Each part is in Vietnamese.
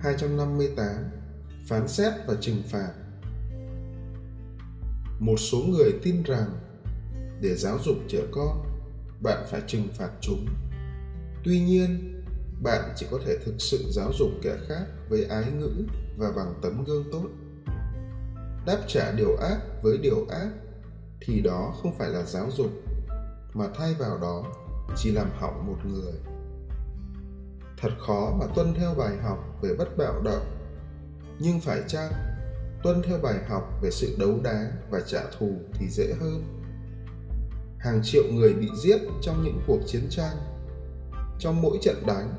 258 Phán xét và trừng phạt Một số người tin rằng để giáo dục trẻ con, bạn phải trừng phạt chúng. Tuy nhiên, bạn chỉ có thể thực sự giáo dục kẻ khác với ái ngữ và bằng tấm gương tốt. Đáp trả điều ác với điều ác thì đó không phải là giáo dục, mà thay vào đó chỉ làm hỏng một người thật khó mà tuân theo bài học về bất bạo động. Nhưng phải chăng tuân theo bài học về sự đấu đá và trả thù thì dễ hơn? Hàng triệu người bị giết trong những cuộc chiến tranh. Trong mỗi trận đánh,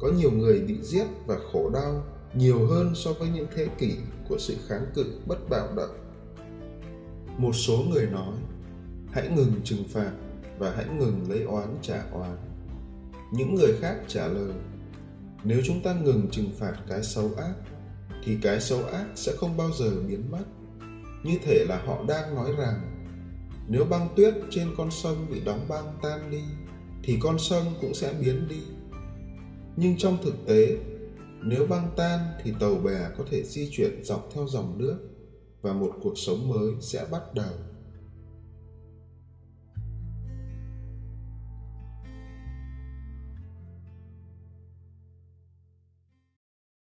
có nhiều người bị giết và khổ đau, nhiều hơn so với những thế kỷ của sự kháng cự bất bạo động. Một số người nói, hãy ngừng trừng phạt và hãy ngừng lấy oán trả oán. Những người khác trả lời nếu chúng ta ngừng trừng phạt cái xấu ác, thì cái xấu ác sẽ không bao giờ biến mất. Như thể là họ đang nói rằng, nếu băng tuyết trên con sông bị đóng băng tan đi, thì con sông cũng sẽ biến đi. Nhưng trong thực tế, nếu băng tan thì tàu bè có thể di chuyển dọc theo dòng nước và một cuộc sống mới sẽ bắt đầu.